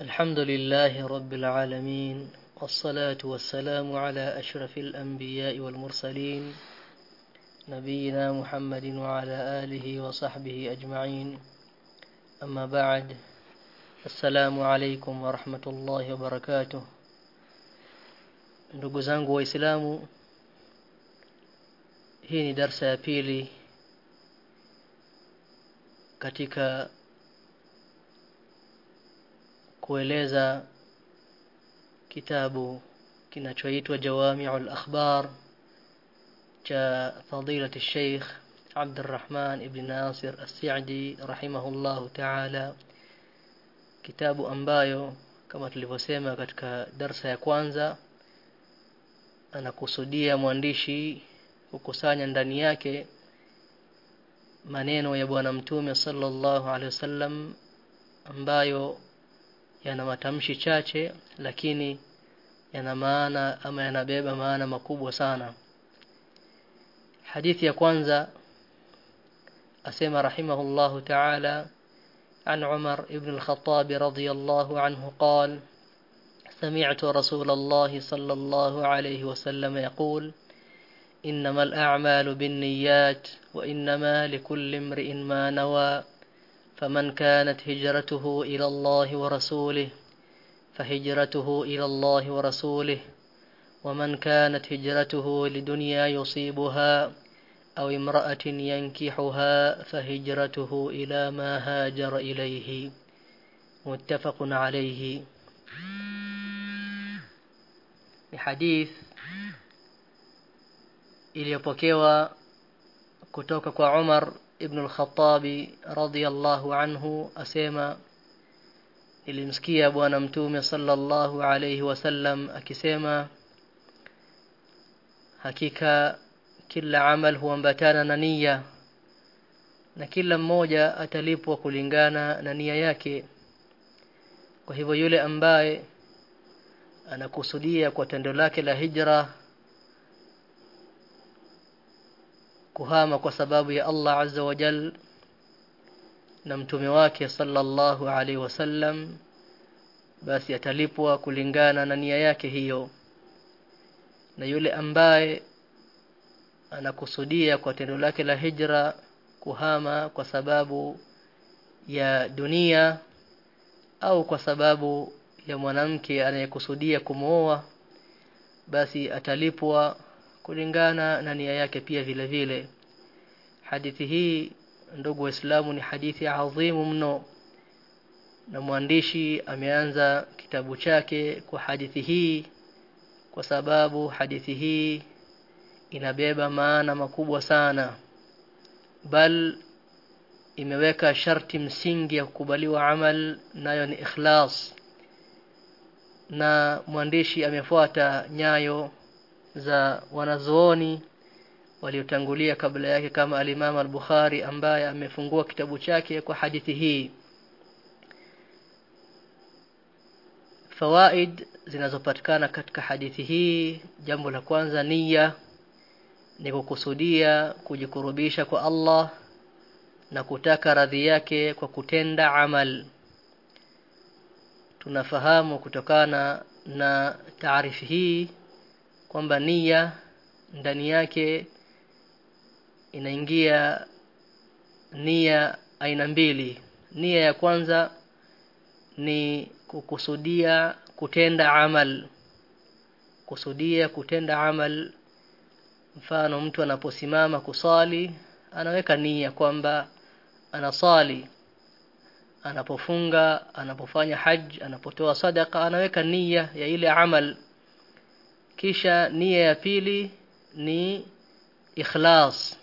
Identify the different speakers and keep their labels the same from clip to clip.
Speaker 1: الحمد لله رب العالمين والصلاة والسلام على أشرف الأنبياء والمرسلين نبينا محمد وعلى آله وصحبه أجمعين. أما بعد السلام عليكم ورحمة الله وبركاته. Ndugu zangu waislamu hii ni katika kueleza kitabu kinachoitwa Jawami'ul Akhbar cha fadilati Sheikh عبد الرحمن ابن ناصر السعدي رحمه الله تعالى kitabu ambayo kama tulivyosema katika darsa ya kwanza anakusudia mwandishi kukusanya ndani yake maneno ya bwana mtume sallallahu alaihi wasallam ambayo yana matamshi chache lakini yana maana ama yanabeba maana makubwa sana hadithi ya kwanza asema rahimahullahu ta'ala عن عمر بن الخطاب رضي الله عنه قال سمعت رسول الله صلى الله عليه وسلم يقول إنما الأعمال بالنيات وإنما لكل امرئ ما نوى فمن كانت هجرته إلى الله ورسوله فهجرته إلى الله ورسوله. ومن كانت هجرته لدنيا يصيبها أو امرأة ينكحها فهجرته إلى ما هاجر إليه. متفق عليه. حديث iliyopokewa kutoka kwa Umar ibn al-Khattabi radiyallahu anhu asema nilimsikia bwana mtume sallallahu alayhi wasallam akisema hakika kila amal huambatana na nia na kila mmoja atalipwa kulingana na nia yake. Kwa hivyo yule ambaye anakusudia kwa tendo lake la hijra kuhama kwa sababu ya Allah azza wa jal na mtume wake sallallahu alaihi wasallam basi atalipwa kulingana na nia yake hiyo. Na yule ambaye anakusudia kwa tendo lake la hijra kuhama kwa sababu ya dunia au kwa sababu ya mwanamke anayekusudia kumooa basi atalipwa kulingana na nia yake pia vile vile. Hadithi hii ndugu waislamu ni hadithi adhimu mno. Na mwandishi ameanza kitabu chake kwa hadithi hii kwa sababu hadithi hii inabeba maana makubwa sana. Bal imeweka sharti msingi ya kukubaliwa amal nayo ni ikhlas. Na mwandishi amefuata nyayo za wanazuoni waliotangulia kabla yake kama alimama al-Bukhari ambaye amefungua kitabu chake kwa hadithi hii. Fawaid zinazopatikana katika hadithi hii jambo la kwanza nia ni kukusudia kujikurubisha kwa Allah na kutaka radhi yake kwa kutenda amal. Tunafahamu kutokana na taarifu hii kwamba nia ndani yake inaingia nia aina mbili. Nia ya kwanza ni kukusudia kutenda amal. Kusudia kutenda amal mfano mtu anaposimama kusali anaweka nia kwamba anasali. Anapofunga anapofanya haji anapotoa sadaka anaweka nia ya ile amal kisha nia ya pili ni ikhlas.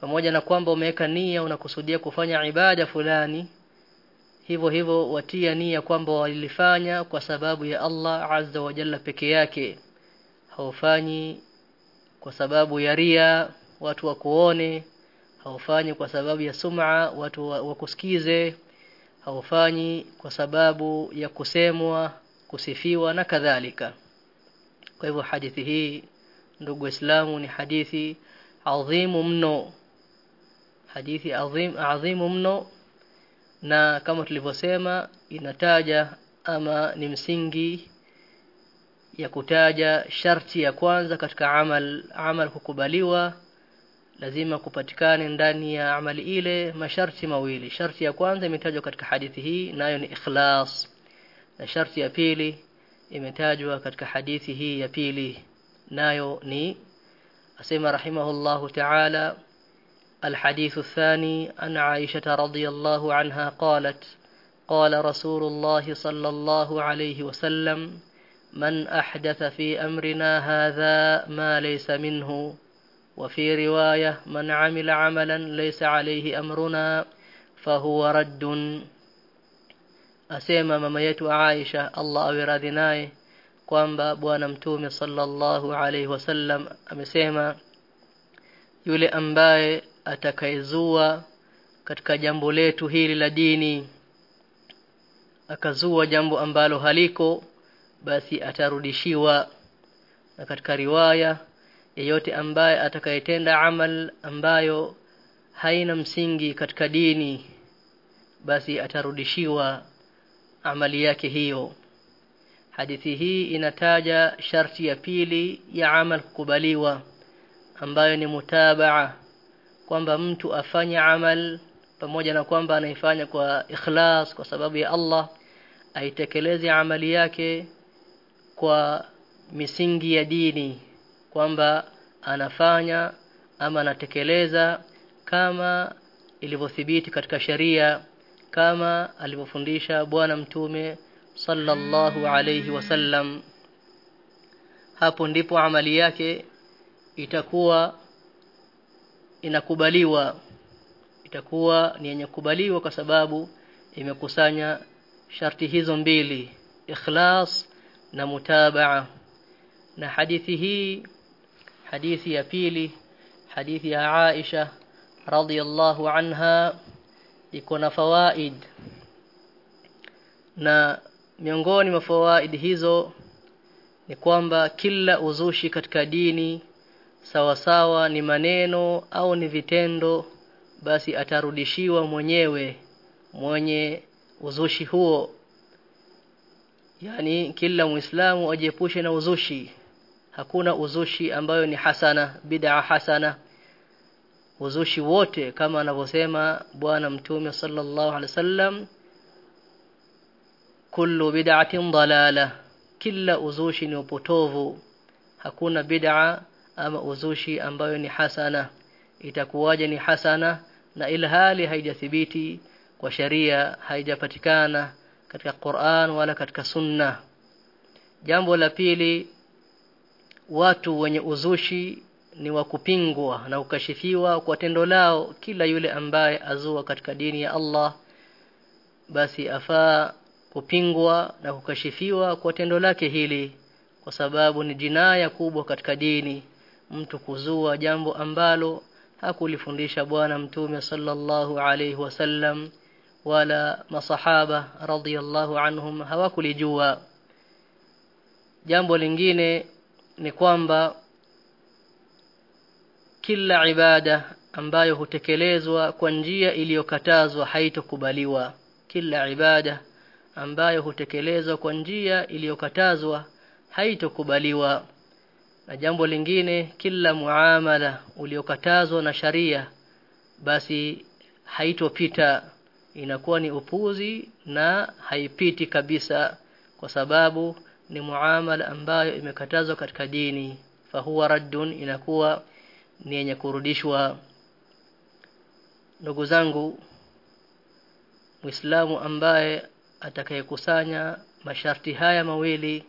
Speaker 1: Pamoja na kwamba umeweka nia unakusudia kufanya ibada fulani hivyo hivyo watia nia kwamba walifanya kwa sababu ya Allah azza wa jalla peke yake. Haufanyi kwa sababu ya ria watu wakuone. Haufanyi kwa sababu ya sum'a watu wakusikize. Haufanyi kwa sababu ya kusemwa kusifiwa na kadhalika kwa hivyo hadithi hii ndugu waislamu ni hadithi adhimu mno. Hadithi adhim adhimu mno. Na kama tulivyosema inataja ama ni msingi ya kutaja sharti ya kwanza katika amal amal kukubaliwa lazima kupatikane ndani ya amali ile masharti mawili. Sharti ya kwanza imetajwa katika hadithi hii nayo ni ikhlas. Na sharti ya pili imetajwa katika hadithi hii ya pili. Nayo ni asema rahimahullahu ta'ala الحديث الثاني عن عائشة رضي الله عنها قالت قال رسول الله صلى الله عليه وسلم من أحدث في أمرنا هذا ما ليس منه وفي رواية من عمل عملا ليس عليه أمرنا فهو رد asema mama yetu Aisha Allah awe radhi naye kwamba bwana mtume sallallahu alaihi wasallam amesema yule ambaye atakayezua katika jambo letu hili la dini akazua jambo ambalo haliko basi atarudishiwa. Na katika riwaya yeyote ambaye atakayetenda amal ambayo haina msingi katika dini basi atarudishiwa amali yake hiyo. Hadithi hii inataja sharti ya pili ya amal kukubaliwa ambayo ni mutabaa kwamba mtu afanye amal pamoja na kwamba anaifanya kwa ikhlas kwa sababu ya Allah aitekeleze amali yake kwa misingi ya dini kwamba anafanya ama anatekeleza kama ilivyothibiti katika sheria kama alivyofundisha bwana mtume sallallahu alayhi wasallam. Hapo ndipo amali yake itakuwa inakubaliwa itakuwa ni yenye kubaliwa kwa sababu imekusanya sharti hizo mbili ikhlas na mutabaa. Na hadithi hii hadithi ya pili hadithi ya Aisha radhiyallahu anha iko na fawaid. Na miongoni mwa fawaid hizo ni kwamba kila uzushi katika dini sawa sawa ni maneno au ni vitendo basi atarudishiwa mwenyewe mwenye uzushi huo. Yani kila muislamu ajiepushe na uzushi. Hakuna uzushi ambayo ni hasana bid'a hasana uzushi wote kama anavyosema bwana mtume sallallahu alaihi wasallam kullu bid'atin dalala kila uzushi ni upotovu. Hakuna bid'a ama uzushi ambayo ni hasana. Itakuwaje ni hasana? Na ilhali haijathibiti kwa sharia haijapatikana katika Qur'an wala katika sunna jambo la pili watu wenye uzushi ni wa kupingwa na kukashifiwa kwa tendo lao kila yule ambaye azua katika dini ya Allah basi afaa kupingwa na kukashifiwa kwa tendo lake hili kwa sababu ni jinaya kubwa katika dini mtu kuzua jambo ambalo hakulifundisha bwana mtume sallallahu alayhi wasallam wala masahaba radhiyallahu anhum hawakulijua. Jambo lingine ni kwamba kila ibada ambayo hutekelezwa kwa njia iliyokatazwa haitokubaliwa. Kila ibada ambayo hutekelezwa kwa njia iliyokatazwa haitokubaliwa. Na jambo lingine kila muamala uliokatazwa na sharia basi haitopita. Inakuwa ni upuzi na haipiti kabisa kwa sababu ni muamala ambayo imekatazwa katika dini. Fahuwa raddun inakuwa ni yenye kurudishwa. Ndugu zangu Muislamu ambaye atakayekusanya masharti haya mawili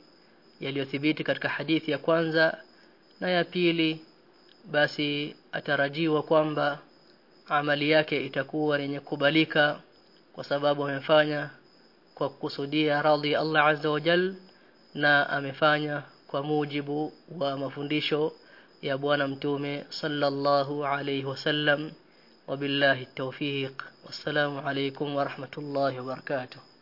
Speaker 1: yaliyothibiti katika hadithi ya kwanza na ya pili basi atarajiwa kwamba amali yake itakuwa yenye kubalika kwa sababu amefanya kwa kukusudia radhi Allah azza wa jal na amefanya kwa mujibu wa mafundisho يا بوانا متومي صلى الله عليه وسلم. وبالله التوفيق. والسلام عليكم ورحمة الله وبركاته.